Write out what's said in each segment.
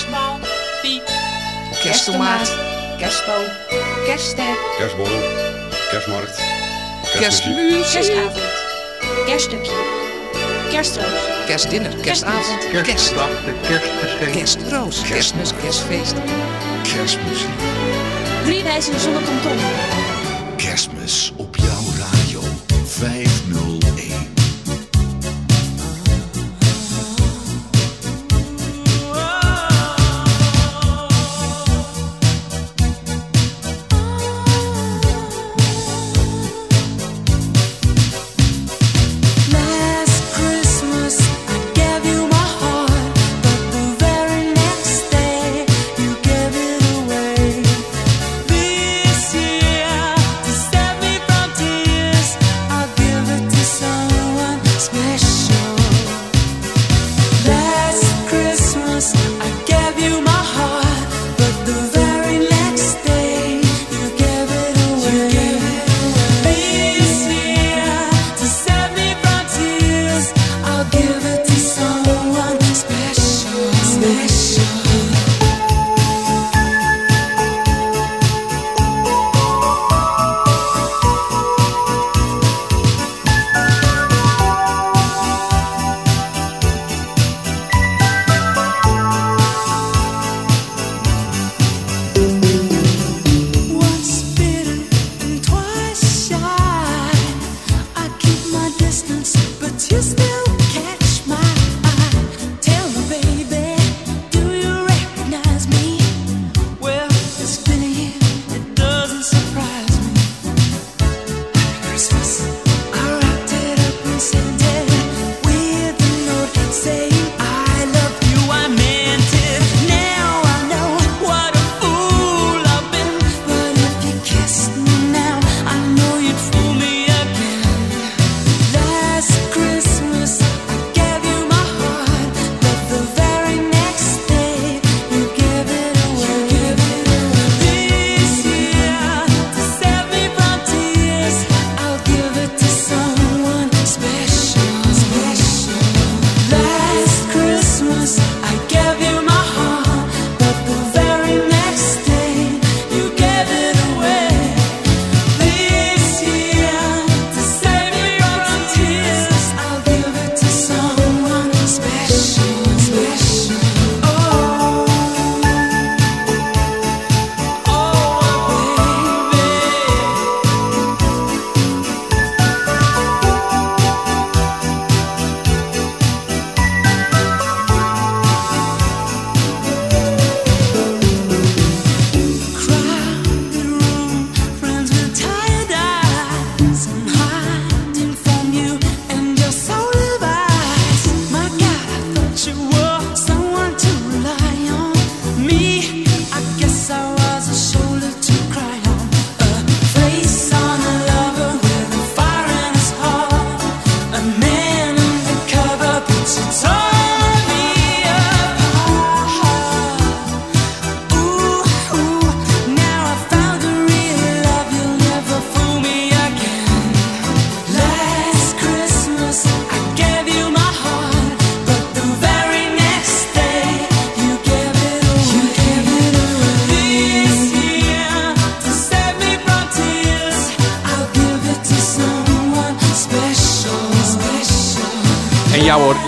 Kerstbal. Piek. Kersttomaat. Kerstboom. Kerstster. Kerstborrel. Kerstmarkt. Kerstmuziek. Kerstavond. Kerststukje. Kerstroos. Kerstdinner. Kerstavond. Kerst. Kerstdag, de kerstgeschenk. Kerstroos. Kerstmis. Kerstfeest. Kerstmuziek. Drie wijzen zonder tomtom. Kerstmis op jouw radio 501.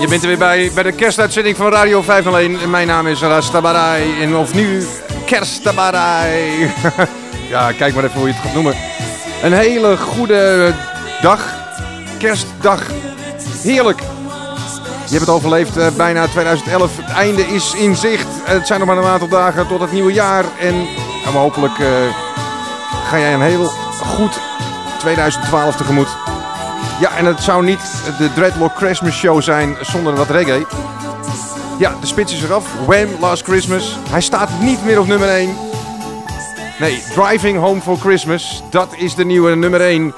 Je bent er weer bij, bij de kerstuitzending van Radio 501. Mijn naam is Rastabarai en of nu Kerstabarai. ja, kijk maar even hoe je het gaat noemen. Een hele goede dag, kerstdag. Heerlijk. Je hebt het overleefd, eh, bijna 2011. Het einde is in zicht. Het zijn nog maar een aantal dagen tot het nieuwe jaar. En hopelijk eh, ga jij een heel goed 2012 tegemoet. Ja, en het zou niet de Dreadlock Christmas Show zijn zonder wat reggae. Ja, de spits is eraf. Wham! Last Christmas. Hij staat niet meer op nummer 1. Nee, Driving Home for Christmas. Dat is de nieuwe nummer 1.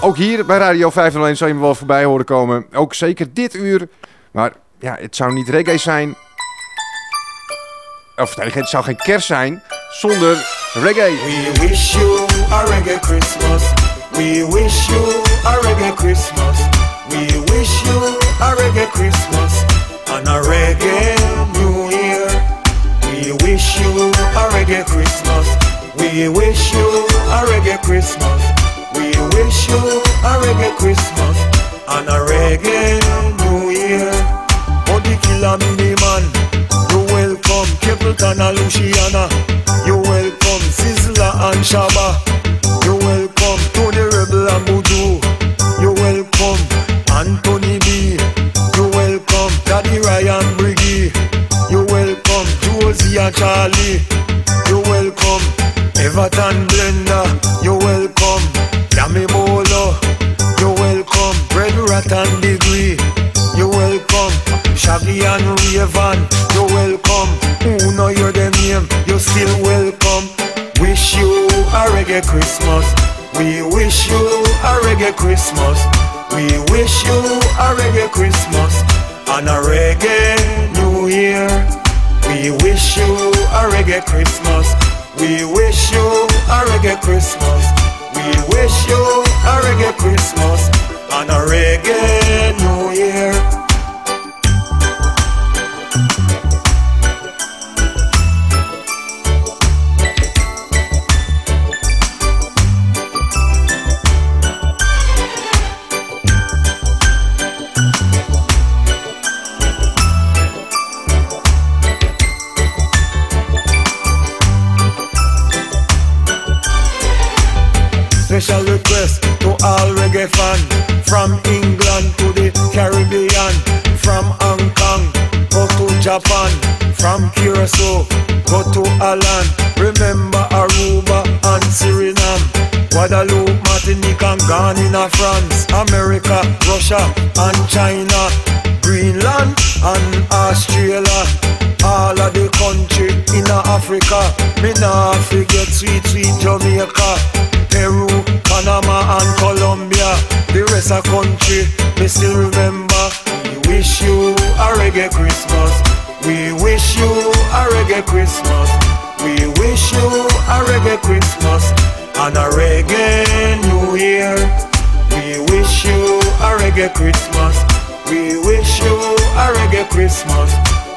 Ook hier bij Radio 501 zou je hem wel voorbij horen komen. Ook zeker dit uur. Maar ja, het zou niet reggae zijn. Of het zou geen kerst zijn zonder reggae. We wish you a reggae Christmas. We wish you a reggae Christmas. We wish you a reggae Christmas and a reggae New Year. We wish you a reggae Christmas. We wish you a reggae Christmas. We wish you a reggae Christmas and a reggae New Year. Body killer mini man, you welcome Capleton and Luciana. You welcome Sizzla and Shaba. The rest of country, me still remember. We wish you a reggae Christmas. We wish you a reggae Christmas. We wish you a reggae Christmas and a reggae New Year. We wish you a reggae Christmas. We wish you a reggae Christmas.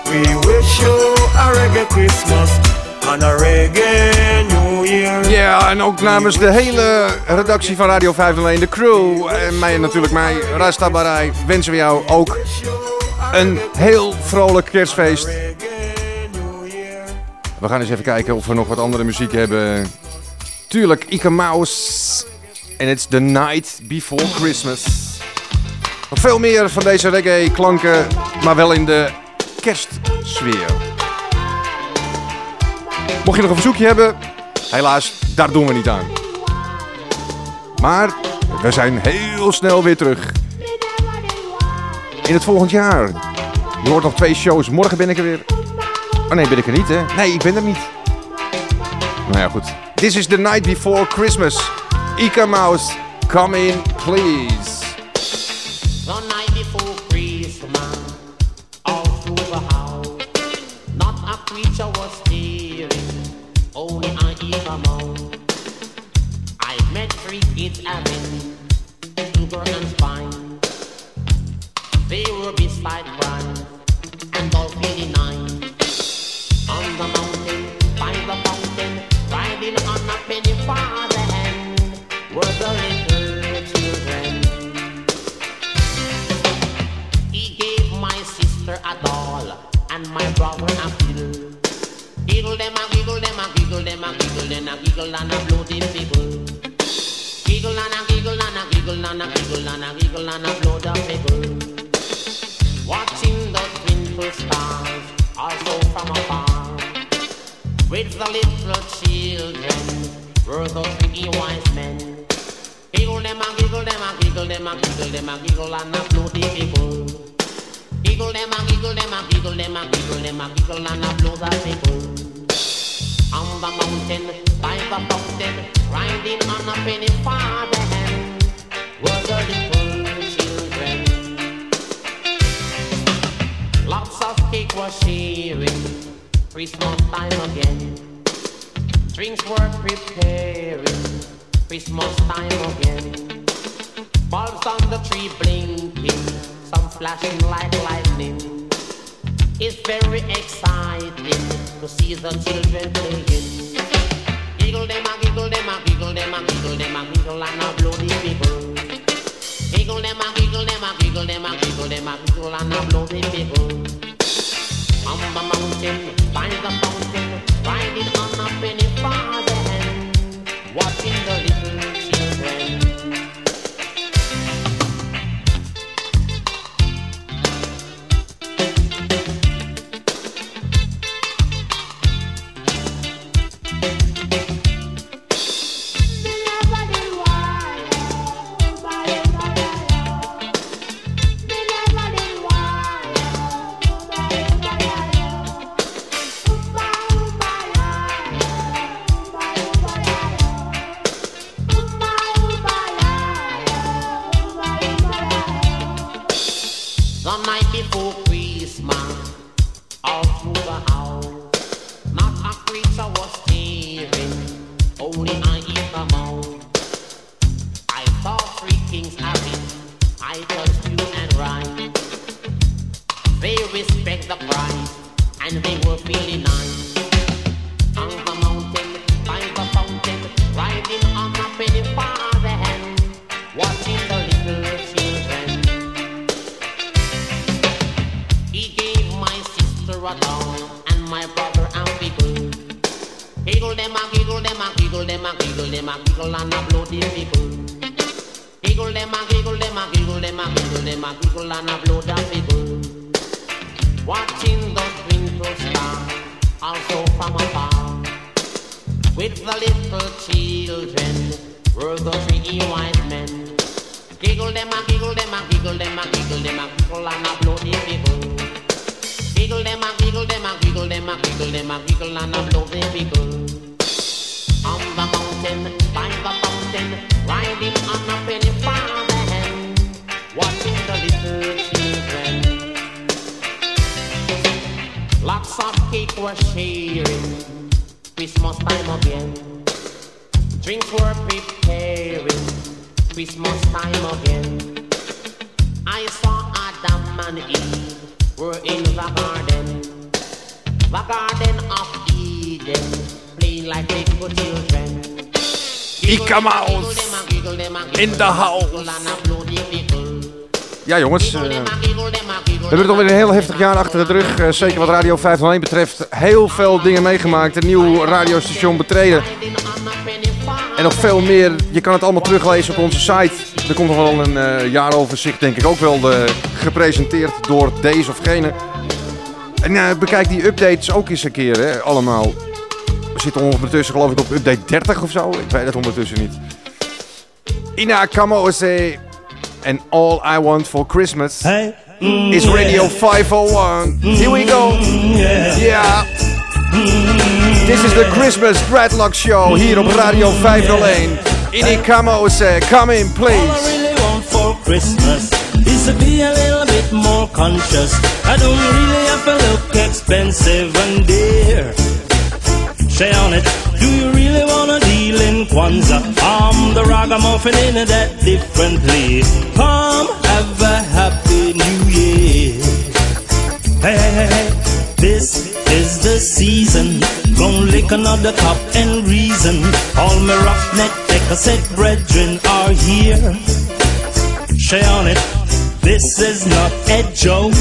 We wish you a reggae Christmas and a reggae New Year. Ja, en ook namens de hele redactie van Radio 501, de crew en mij natuurlijk mij, Rasta Barai, wensen we jou ook een heel vrolijk kerstfeest. We gaan eens even kijken of we nog wat andere muziek hebben. Tuurlijk, Ike Mouse. En it's the night before Christmas. Nog veel meer van deze reggae klanken, maar wel in de kerstsfeer. Mocht je nog een verzoekje hebben, helaas, daar doen we niet aan. Maar we zijn heel snel weer terug. In het volgend jaar. Je hoort nog twee shows. Morgen ben ik er weer. Oh nee, ben ik er niet hè? Nee, ik ben er niet. Nou ja, goed. This is the night before Christmas. Ika Mouse, come in please. Giggle and my brother a. Giggle and a giggle and a giggle and a With the little children were those three wise men. Giggle them a giggle them a giggle them a giggle them a giggle and a blow the fiddle. Giggle them a giggle them a giggle them a giggle them a giggle and a blow the fiddle. On the mountain, by the fountain, riding on a penny farther hand, were the little children. Lots of cake was sharing, Christmas time again. Drinks were preparing. Christmas time again. Bulbs on the tree blinking, some flashing like lightning. It's very exciting to see the children playing. Giggle them a giggle them a giggle them a giggle them a giggle and a blow the people. Giggle them a giggle them a giggle them a giggle them a giggle and a blow the people. On the mountain, by the fountain, riding on a penny watching the little children. In the garden, the garden of Eden, playing like little children. Ika Mouse in the house. Ja jongens, we hebben het alweer een heel heftig jaar achter de rug. eh, zeker wat Radio 501 betreft. Heel veel dingen meegemaakt. Een nieuw radiostation betreden. En nog veel meer. Je kan het allemaal teruglezen op onze site. Er komt nog wel een eh, jaaroverzicht, denk ik, ook wel eh, gepresenteerd door deze of gene. En eh, bekijk die updates ook eens een keer, hè, allemaal. We zitten ondertussen, geloof ik, op update 30 of zo. Ik weet het ondertussen niet. Ina Kamose en All I Want for Christmas is Radio 501. Here we go. Yeah. This is the Christmas Dreadlock Show hier op Radio 501. Ina Kamose, come in please. All I really want for Christmas is to be a little bit more conscious. I don't really have to look expensive and dear. Say on it, do you really wanna deal in Kwanzaa? I'm the ragamuffin in that differently. Come have a happy new year. Hey, hey, hey. This is the season. Gonna lick another cup and reason. All my roughneck, set brethren are here. Say on it, this is not a joke.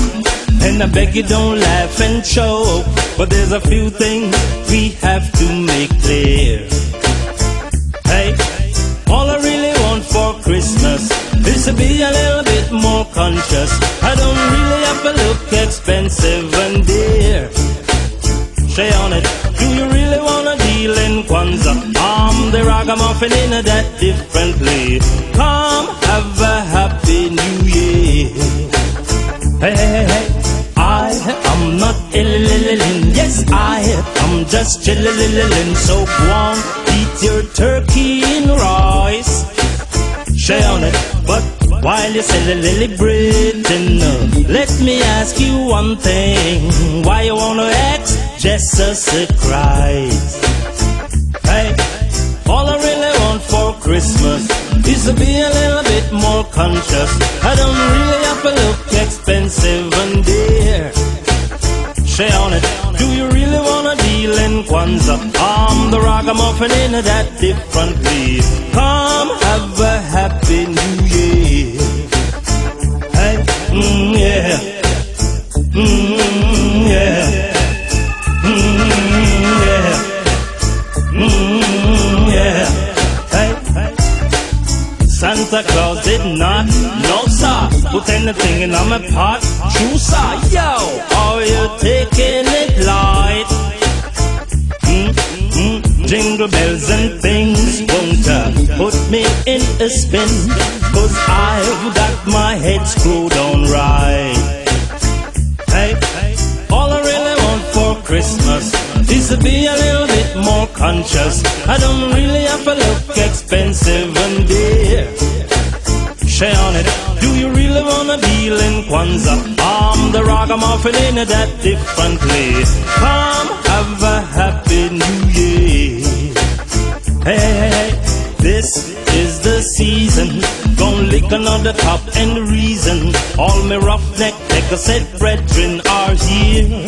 And I beg you don't laugh and choke. But there's a few things we have to make clear. Hey, all I really want for Christmas is to be a little bit more conscious. I don't really have to look expensive and dear. Say on it, in Kwanzaa? I'm the ragamuffin in a that differently. Come have a happy new year. Hey, hey, hey, I am not illin. Yes, I am just chillin'. So go on, eat your turkey in rice. Say on it, but while you're celebrating, let me ask you one thing. Why you wanna act Jesus Christ? All I really want for Christmas is to be a little bit more conscious. I don't really have to look expensive and dear. Say on it, do you really wanna deal in Kwanzaa? I'm the ragamuffin in that differently. Come have a happy new year. Hey, mm, yeah, mm, yeah. Santa Claus did not know, sir. Put anything in my pot, true, sir. Yo, are you taking it light? Mm, mm, mm. jingle bells and things won't put me in a spin, cause I've got my head screwed on right. Hey, all I really want for Christmas is to be a little bit more conscious. I don't really have to look expensive and dear. Shay on it. Do you really wanna deal in Kwanzaa? I'm the ragamuffin in a that differently. Come have a happy new year. Hey, hey, hey, this is the season. Gonna lick another cup and reason all me roughneck like I said, brethren are here.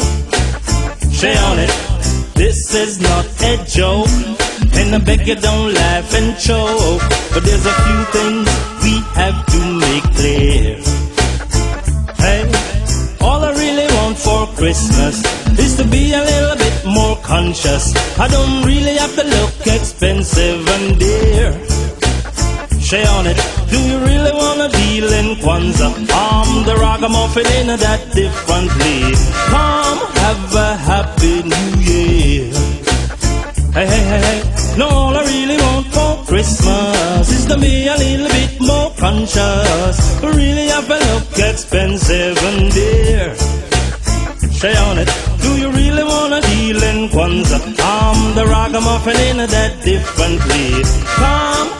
Shay on it. This is not a joke. And I beg you don't laugh and choke. But there's a few things we have to make clear. Hey, all I really want for Christmas is to be a little bit more conscious. I don't really have to look expensive and dear. Shay on it. Do you really wanna deal in Kwanzaa? I'm the ragamuffin in that differently. Come have a happy new year. Hey, hey, hey, hey. No, all I really want for Christmas is to be a little bit more conscious. Really have to look expensive and dear. Shay on it. Do you really wanna deal in Kwanzaa? I'm the ragamuffin in that differently. Come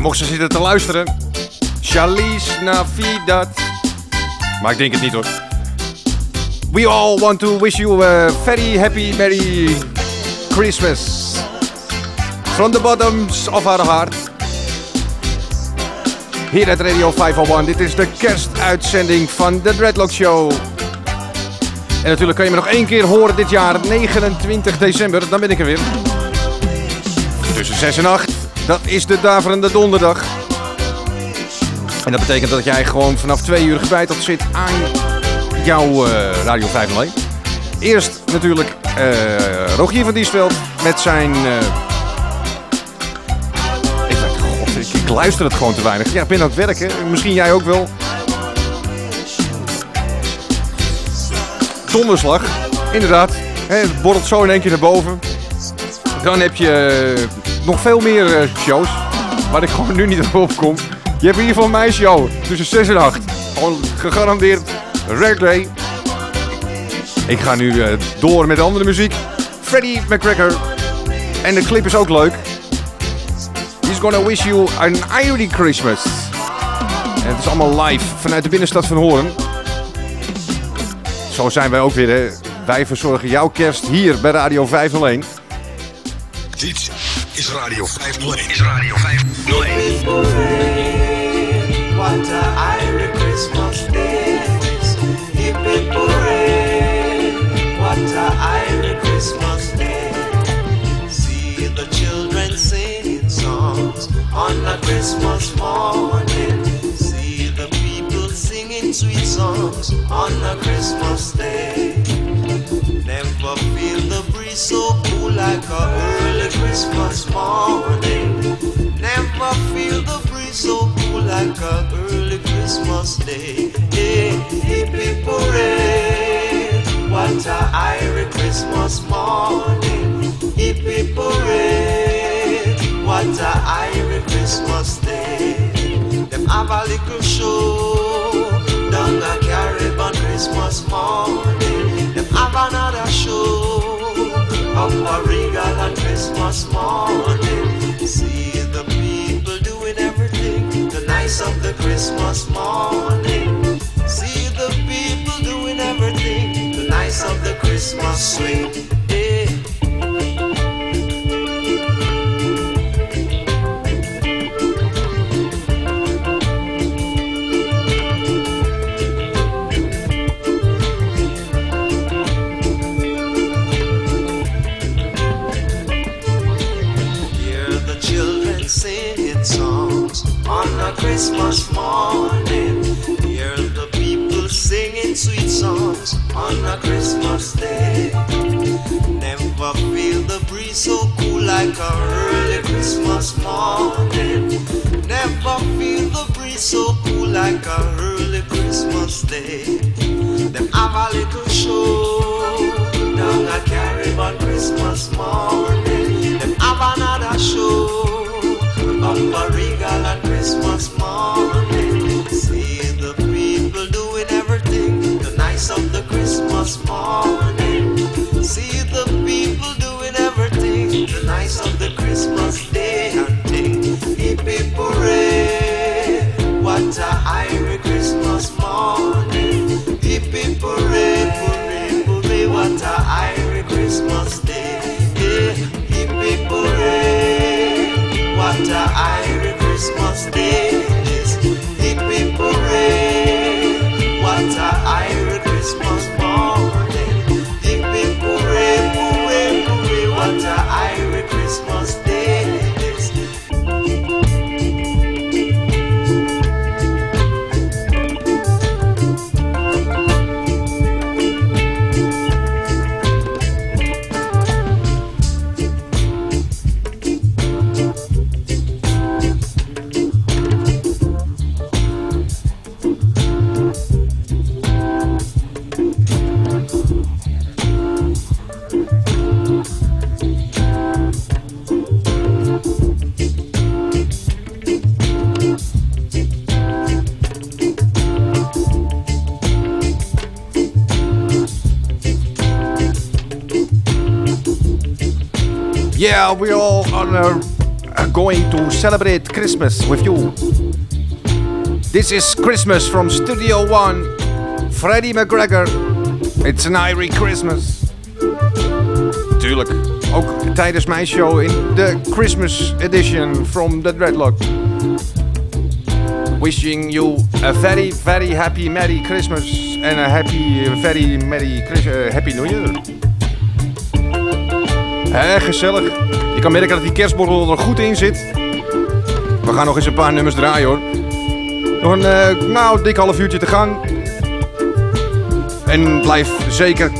Mocht ze zitten te luisteren. Chalice Navidad. Maar ik denk het niet hoor. We all want to wish you a very happy, merry Christmas. From the bottoms of our heart. Hier uit Radio 501. Dit is de kerstuitzending van de Dreadlock Show. En natuurlijk kan je me nog één keer horen dit jaar, 29 december. Dan ben ik er weer. Tussen 6 en 8. Dat is de daverende donderdag. En dat betekent dat jij gewoon vanaf 2 uur gebeiteld zit aan jouw eh, Radio 501. Eerst natuurlijk eh Rogier van Diesveld met zijn... eh, ik, weet- god, ik, ik luister het gewoon te weinig. Ja, ik ben aan het werken. Misschien jij ook wel. Donderslag, inderdaad. Het borrelt zo in één keer naar boven. Dan heb je nog veel meer eh, shows. Waar ik gewoon nu niet op kom. Je hebt in ieder geval mijn show. Tussen 6 en 8. Gewoon gegarandeerd reggae. Ik ga nu eh, door met andere muziek. Freddie McGregor. En de clip is ook leuk. He's gonna wish you an Irie Christmas. En het is allemaal live vanuit de binnenstad van Hoorn. Zo zijn wij ook weer. Wij verzorgen jouw kerst hier bij Radio 501. Is Radio 501. Is Radio 501. What a Irish Christmas is. Hip hip hooray. What a Irish Christmas day. See the children singing songs on a Christmas morning. See the people singing sweet songs on a Christmas day. Never feel the breeze so like a early Christmas morning. Never feel the breeze so cool like a early Christmas day. Hey, hip! What a Irish Christmas morning. Hip hip! What a Irish Christmas day. Them have a little show down a Caribbean Christmas morning. Them have another show up a regal on Christmas morning. See the people doing everything the nice of the Christmas morning. See the people doing everything the nice of the Christmas swing. On a Christmas morning. Hear the people singing sweet songs on a Christmas day. Never feel the breeze so cool like a early Christmas morning. Never feel the breeze so cool like a early Christmas day. Them have a little show down a Caribbean Christmas morning. Them have another show on Christmas Yeah, we all are uh, going to celebrate Christmas with you. This is Christmas from Studio One. Freddie McGregor. It's an Irie Christmas. Tuurlijk, ook tijdens mijn show in de Christmas edition from the Dreadlock. Wishing you a very, very happy Merry Christmas and a happy, very Merry eh, Happy New Year. Hé, gezellig. Je kan merken dat die kerstborrel er goed in zit. We gaan nog eens een paar nummers draaien hoor. Nog een, eh, nou, dik half uurtje te gaan. En blijf zeker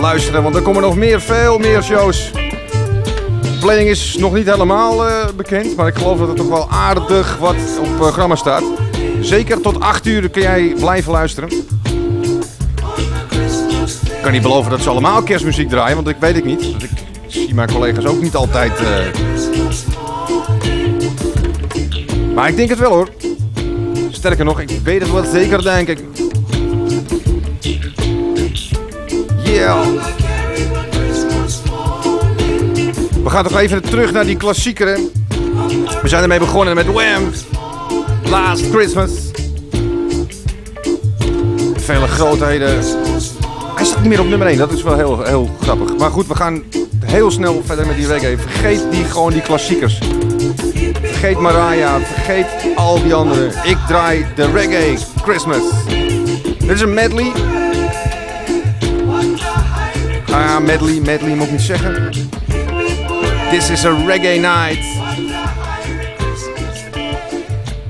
luisteren, want er komen nog meer, veel meer shows. De planning is nog niet helemaal eh, bekend, maar ik geloof dat er toch wel aardig wat op programma staat. Zeker tot 8 uur kun jij blijven luisteren. Ik kan niet beloven dat ze allemaal kerstmuziek draaien, want ik weet het niet. Zie mijn collega's ook niet altijd. eh. Maar ik denk het wel hoor. Sterker nog, ik weet het wel zeker, denk ik. Yeah. We gaan toch even terug naar die klassieker. We zijn ermee begonnen met Wham! Last Christmas. Vele grootheden. Hij staat niet meer op nummer 1, dat is wel heel, heel grappig. Maar goed, we gaan heel snel verder met die reggae. Vergeet die, gewoon die klassiekers. Vergeet Mariah, vergeet al die anderen. Ik draai de reggae Christmas. Dit is een medley. Ah, medley, medley moet ik niet zeggen. This is a reggae night.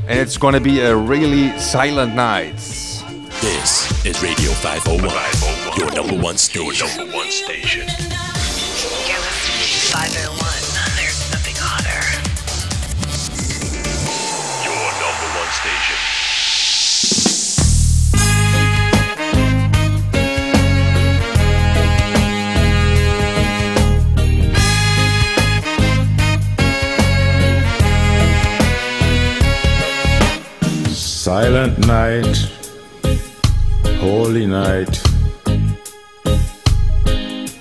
And it's gonna be a really silent night. This is Radio 501, your number one. Your number one station. Silent night, holy night.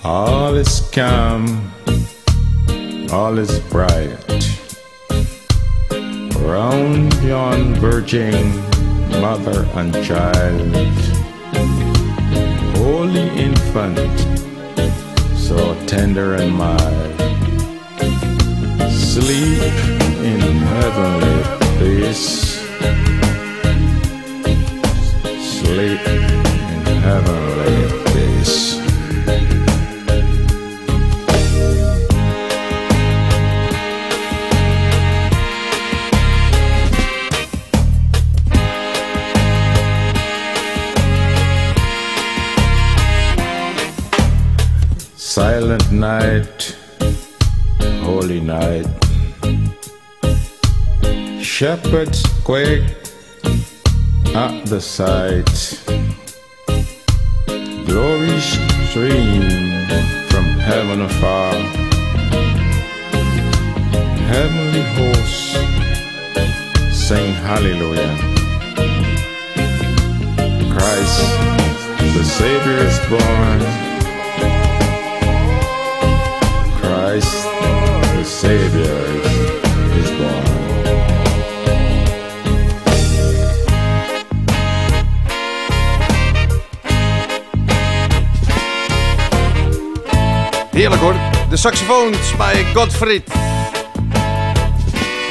All is calm, all is bright. Round yon virgin mother and child, holy infant, so tender and mild. Sleep in heavenly peace. Heavenly peace. Silent night, holy night. Shepherds quake at the sight. Glory stream from heaven afar. Heavenly hosts sing hallelujah. Christ, the Savior is born. Christ, the Savior De saxofoons bij Godfried.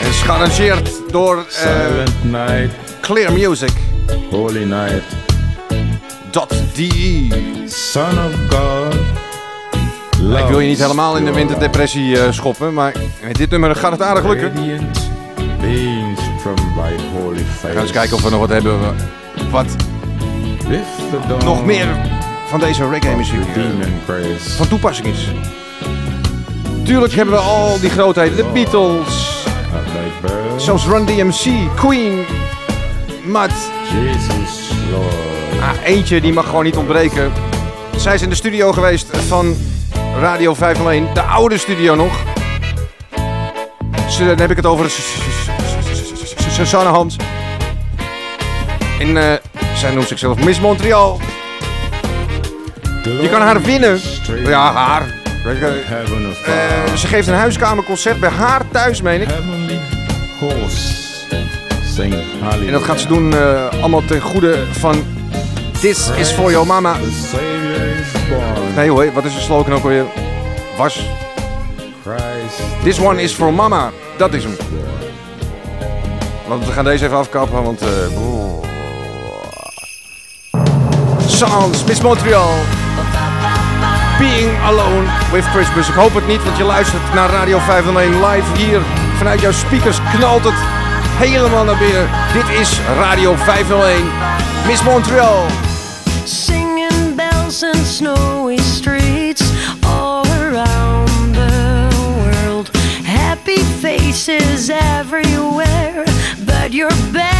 En is gearrangeerd door eh, Clear Music. holy night. .de. Son of God. Ik wil je niet helemaal in de winterdepressie eh, schoppen, maar met dit nummer gaat het aardig lukken. From thy holy face. We gaan eens kijken of we nog wat hebben wat nog meer van deze reggae muziek praise. van toepassing is. Tuurlijk hebben we al die grootheden, de Beatles, zoals Run DMC, Queen, Mud. Jesus Lord. Ah, eentje die mag gewoon niet ontbreken. Zij is in de studio geweest van Radio 501, de oude studio nog. Dan heb ik het over Susanne Hans. En eh, zij noemt zichzelf Miss Montreal. Je kan haar winnen. Ja, haar. Eh, ze geeft een huiskamerconcert bij haar thuis, meen ik. En dat gaat ze doen eh, allemaal ten goede van This is for your mama. Nee hoor, wat is de slogan ook alweer? Was. This one is for mama. Dat is hem. Want we gaan deze even afkappen, want... Uh, Sans, Miss Montreal. Being Alone with Christmas. Ik hoop het niet, want je luistert naar Radio 501 live hier. Vanuit jouw speakers knalt het helemaal naar binnen. Dit is Radio 501. Miss Montreal. Singing bells and snowy streets all around the world. Happy faces everywhere, but you're back.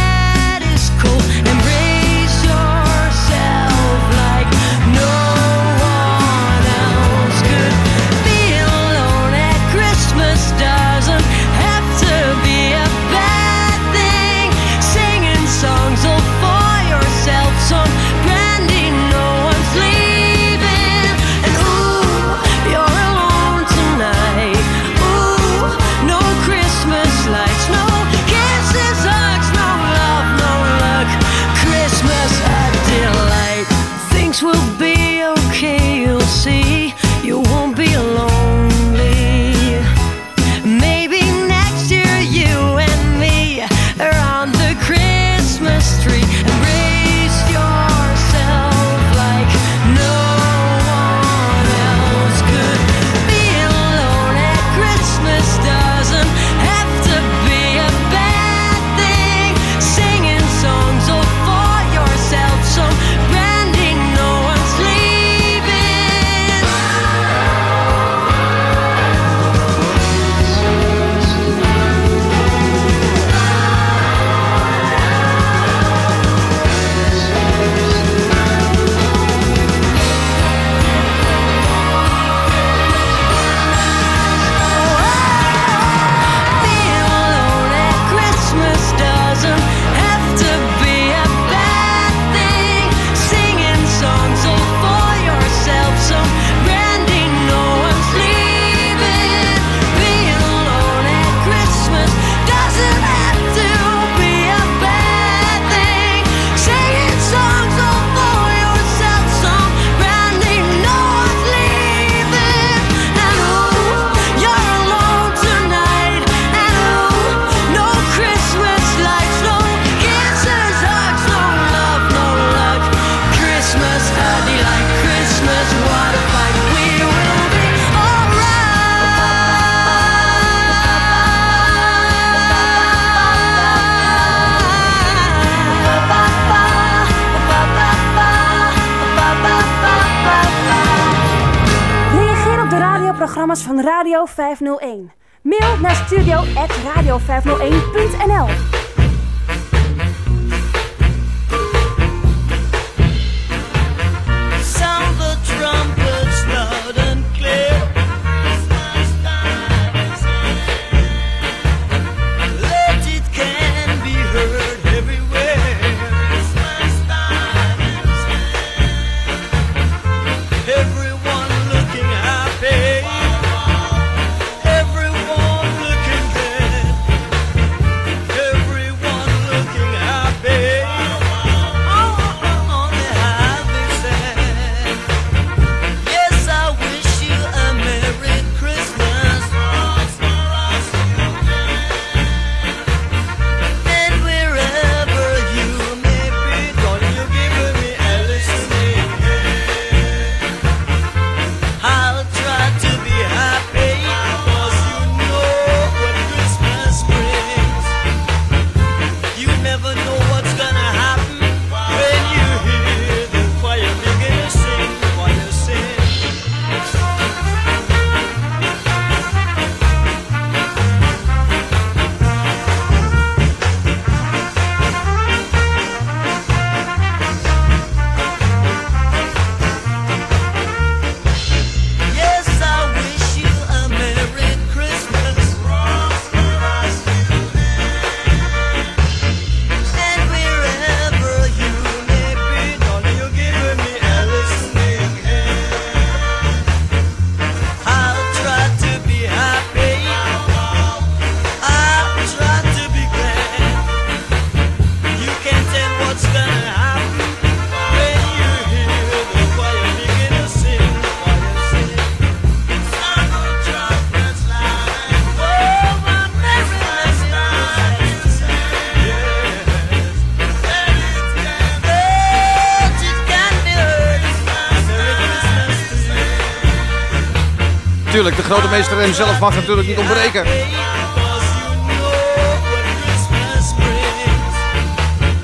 natuurlijk. De grote meester hem zelf mag natuurlijk niet ontbreken.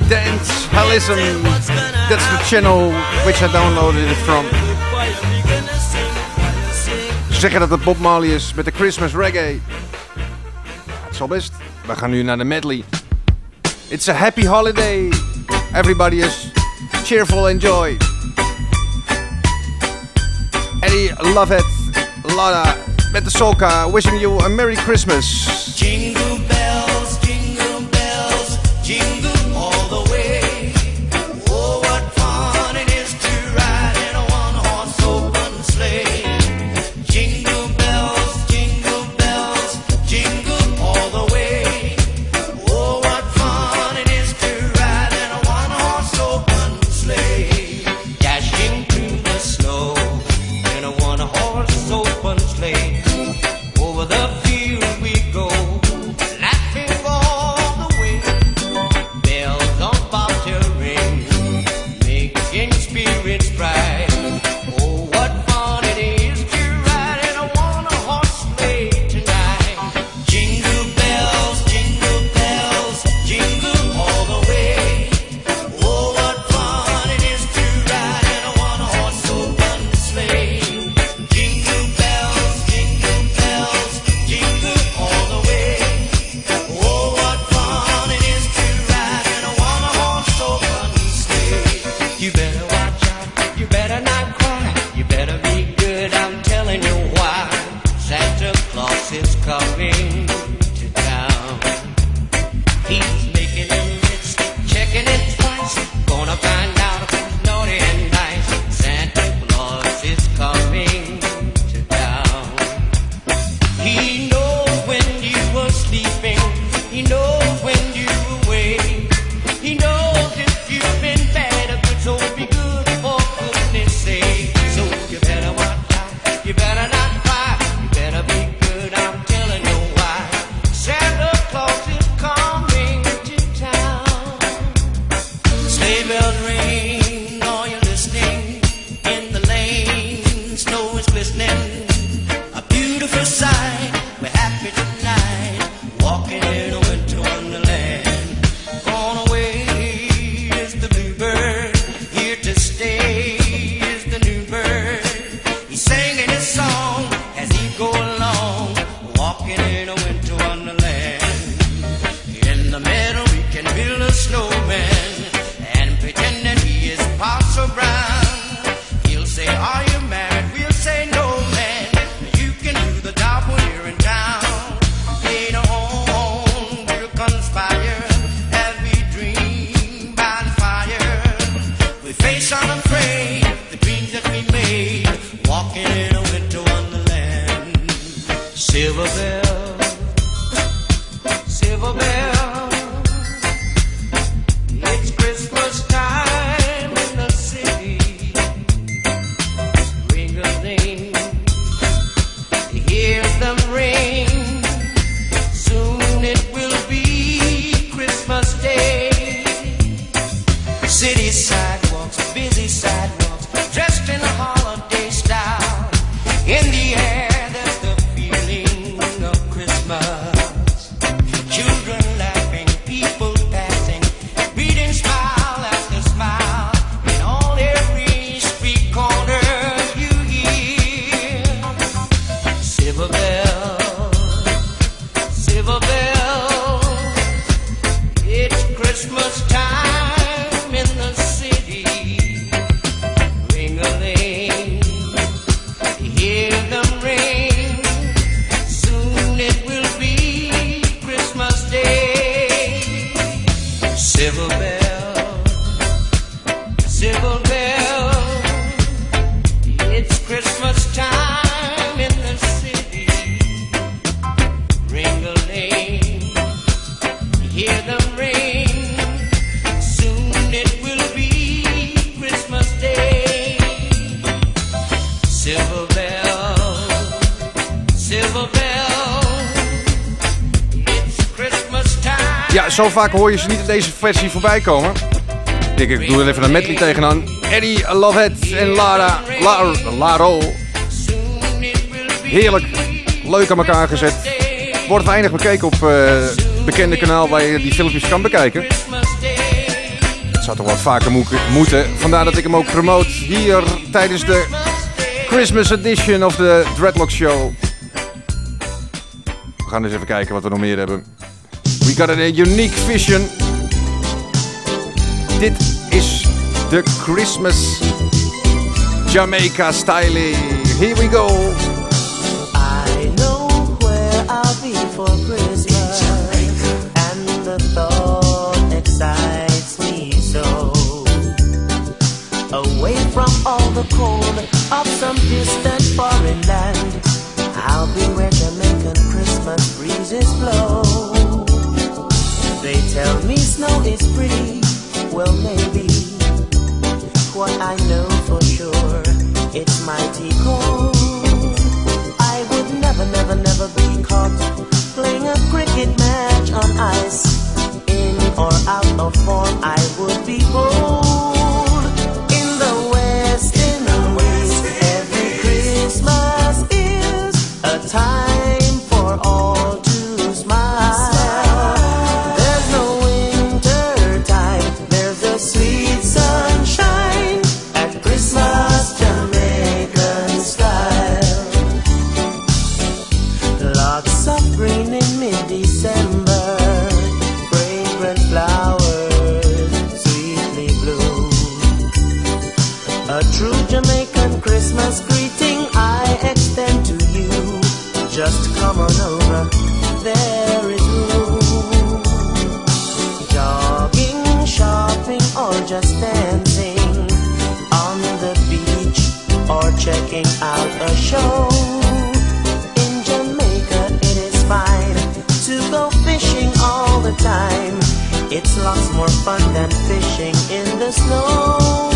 Dance Hellism. That's the channel which I downloaded it from. Zeggen dat het Bob Marley is met de Christmas reggae. Het zal best. We gaan nu naar de medley. It's a happy holiday. Everybody is cheerful and joy. Eddie Lovett. Lana met de Solka, wishing you a Merry Christmas. Jingle bells, jingle bells, jingle city side. zo vaak hoor je ze niet in deze versie voorbij komen. Ik, ik doe er even een medley tegenaan. Eddie Lovett en Lara, La, Laro. Heerlijk. Leuk aan elkaar gezet. Wordt weinig bekeken op het bekende kanaal waar je die filmpjes kan bekijken. Het zou toch wat vaker moeten. Vandaar dat ik hem ook promote hier tijdens de Christmas edition of de Dreadlock Show. We gaan eens even kijken wat we nog meer hebben. We got a unique vision. Dit is de Christmas Jamaica style. Here we go. I know where I'll be for Christmas, and the thought excites me so. Away from all the cold of some distant foreign land, I'll be where Jamaican Christmas breezes blow. They tell me snow is pretty, well maybe. What I know for sure, it's mighty cold. I would never, never, never be caught playing a cricket match on ice. In or out of form, I would be bold. It's lots more fun than fishing in the snow.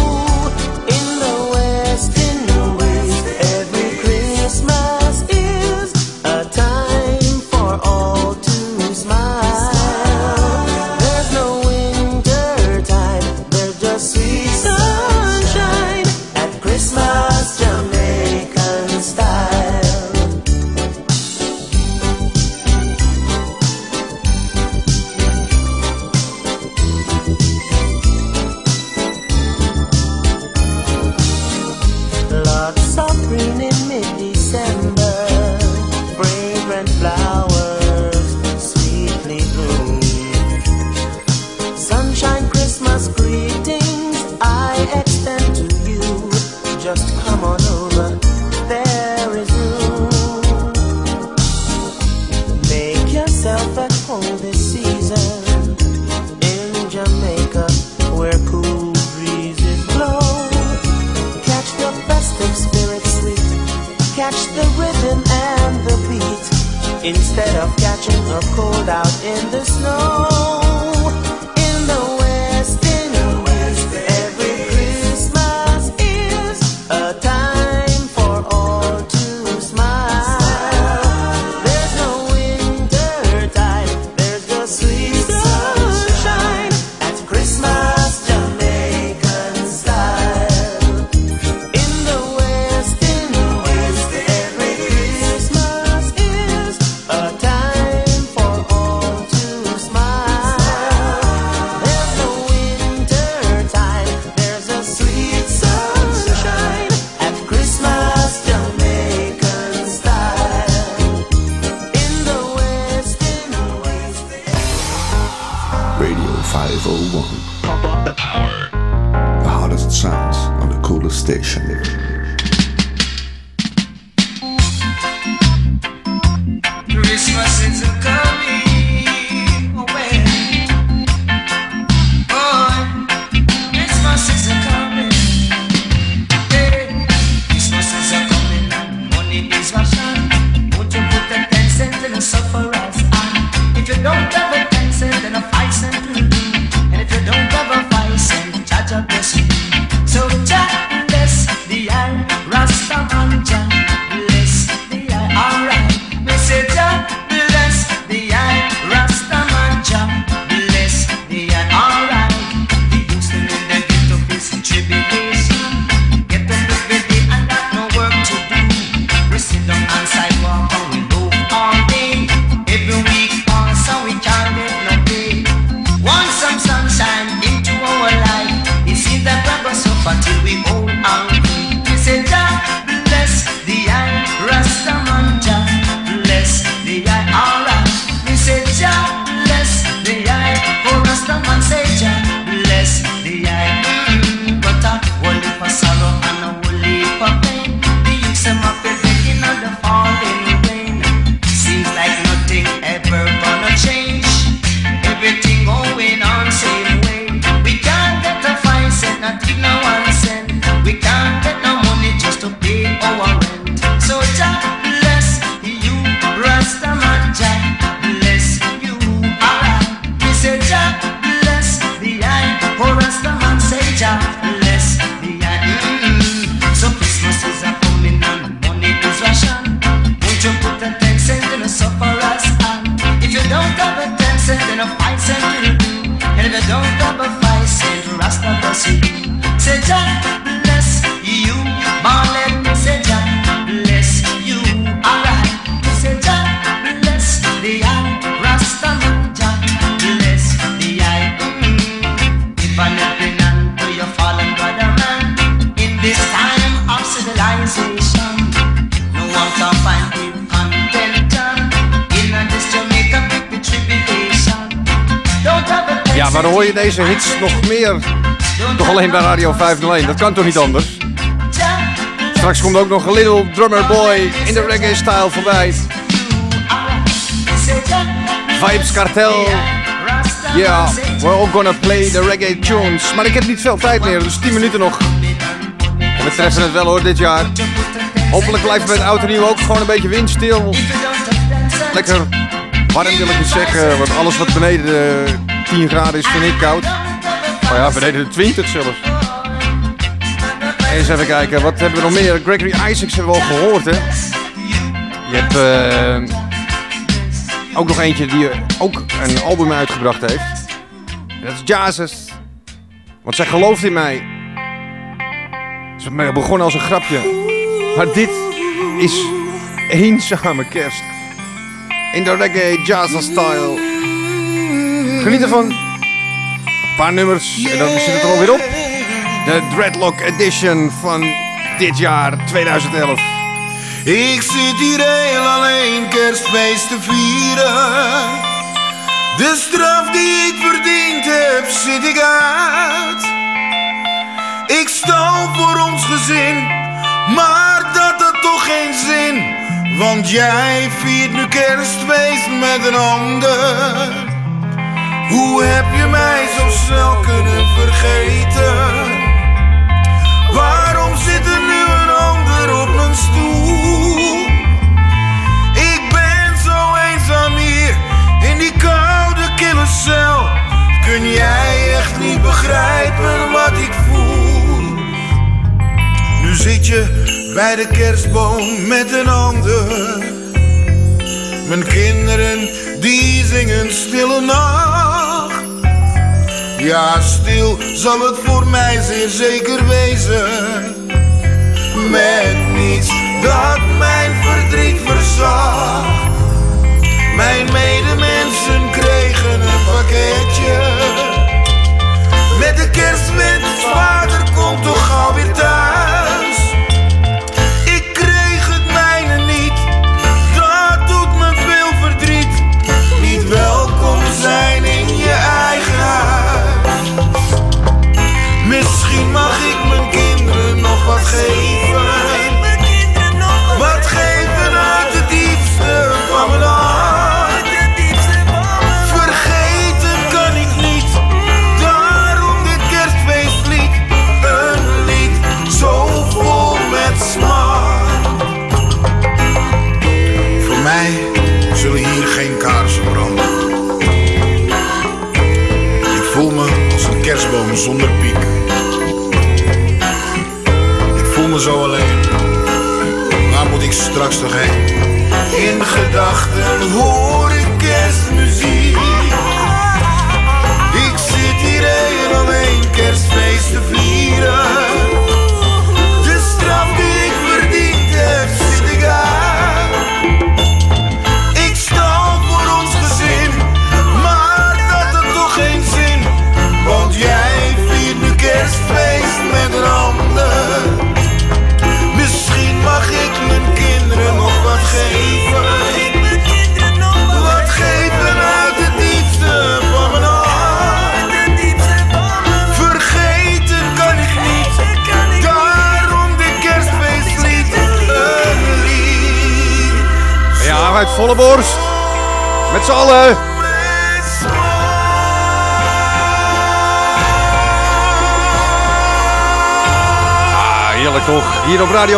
Deze hits nog meer. Toch alleen bij Radio 501. Dat kan toch niet anders? Straks komt ook nog een Little Drummer Boy in de reggae-style voorbij. Vibes Cartel. Yeah, we're all gonna play the reggae tunes. Maar ik heb niet veel tijd meer, dus 10 minuten nog. En we treffen het wel hoor, dit jaar. Hopelijk blijft het met oud en nieuw ook gewoon een beetje windstil. Lekker warm wil ik niet zeggen, want alles wat beneden de 10 graden is vind ik koud. Oh ja, beneden de 20 zelfs. Eens even kijken, wat hebben we nog meer? Gregory Isaacs hebben we al gehoord hè. Je hebt eh, ook nog eentje die ook een album uitgebracht heeft. Dat is Jazzus. Want zij gelooft in mij. Ze begonnen als een grapje. Maar dit is eenzame kerst. In de reggae jazz style. Geniet ervan. Een paar nummers en dan zit het er alweer op. De Dreadlock Edition van dit jaar 2011. Ik zit hier heel alleen kerstfeest te vieren. De straf die ik verdiend heb, zit ik uit. Ik stal voor ons gezin, maar dat had toch geen zin. Want jij viert nu kerstfeest met een ander. Hoe heb je mij zo snel kunnen vergeten? Waarom zit er nu een ander op mijn stoel? Ik ben zo eenzaam hier in die koude kille cel. Kun jij echt niet begrijpen wat ik voel? Nu zit je bij de kerstboom met een ander. Mijn kinderen die zingen stille nacht. Ja, stil zal het voor mij zeer zeker wezen. Met niets dat mijn verdriet verzacht. Mijn medemensen kregen een pakketje. Met de kerstwens, vader komt toch gauw weer thuis. vergeet.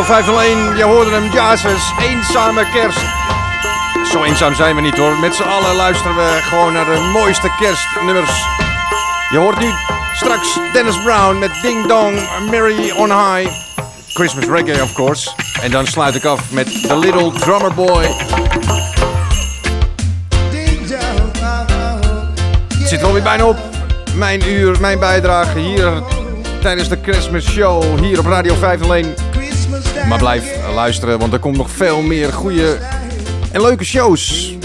Radio 501, je hoorde hem, Jazes, eenzame kerst. Zo eenzaam zijn we niet hoor. Met z'n allen luisteren we gewoon naar de mooiste kerstnummers. Je hoort nu straks Dennis Brown met Ding Dong, Mary on High. Christmas reggae of course. En dan sluit ik af met The Little Drummer Boy. Zit er alweer bijna op. Mijn uur, mijn bijdrage hier tijdens de Christmas Show hier op Radio 501. Maar blijf luisteren, want er komt nog veel meer goede en leuke shows.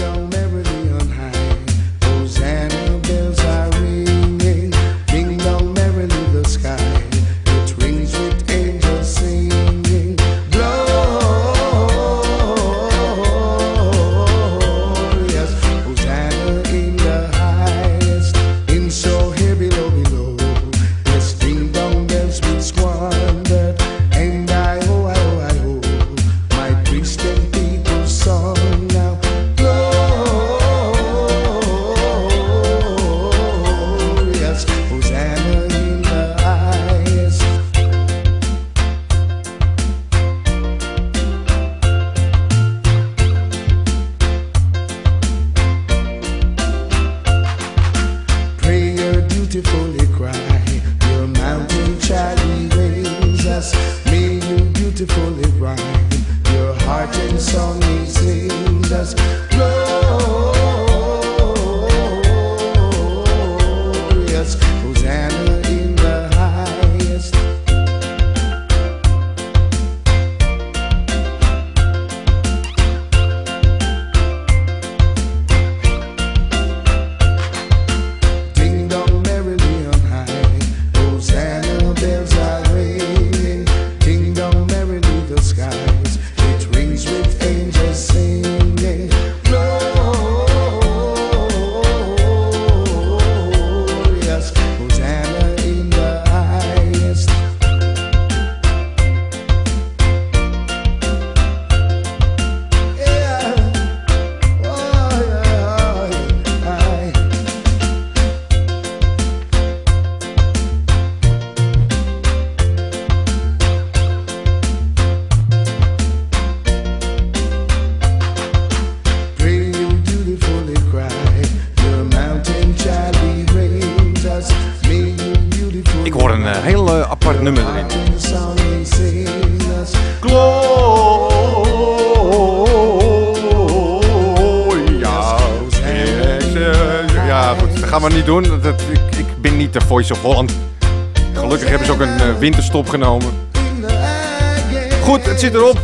Voice of Holland. Gelukkig hebben ze ook een eh, winterstop genomen. Goed, het zit erop.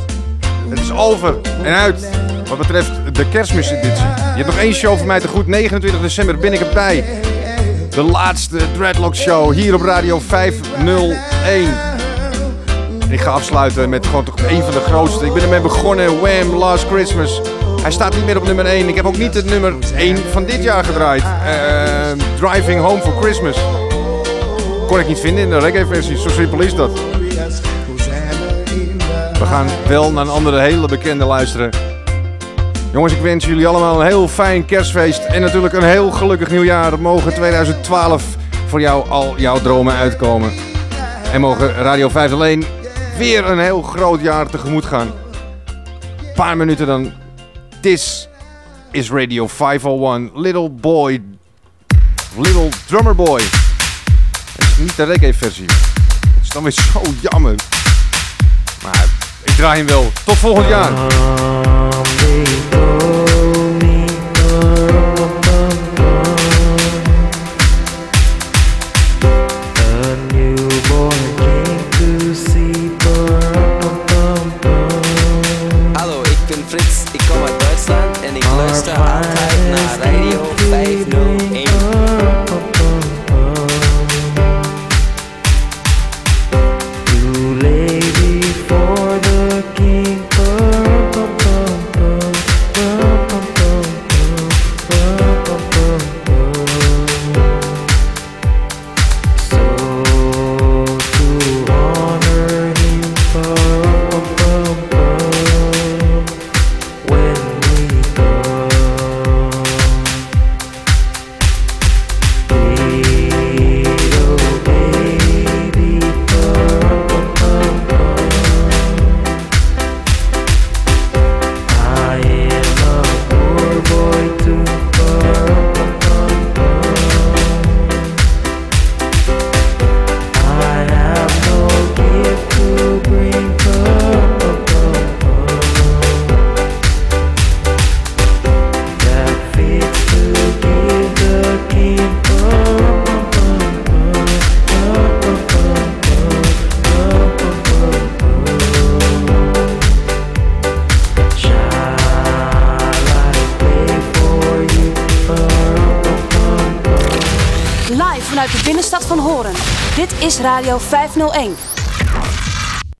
Het is over en uit. Wat betreft de kerstmiseditie. Je hebt nog één show voor mij te goed. 29 december ben ik erbij. De laatste Dreadlock Show hier op Radio 501. En ik ga afsluiten met gewoon toch een van de grootste. Ik ben ermee begonnen. Wham! Last Christmas. Hij staat niet meer op nummer 1. Ik heb ook niet het nummer 1 van dit jaar gedraaid. Eh, Driving Home for Christmas. Kon ik niet vinden in de reggae versie. Zo simpel is dat. We gaan wel naar een andere hele bekende luisteren. Jongens, ik wens jullie allemaal een heel fijn kerstfeest. En natuurlijk een heel gelukkig nieuwjaar. Mogen 2012 voor jou al jouw dromen uitkomen. En mogen Radio 5 alleen weer een heel groot jaar tegemoet gaan. Een paar minuten dan. This is Radio 501. Little Boy. Little Drummer Boy. Niet de reggae versie. Dat is dan weer zo jammer. Maar ik draai hem wel. Tot volgend jaar. 501.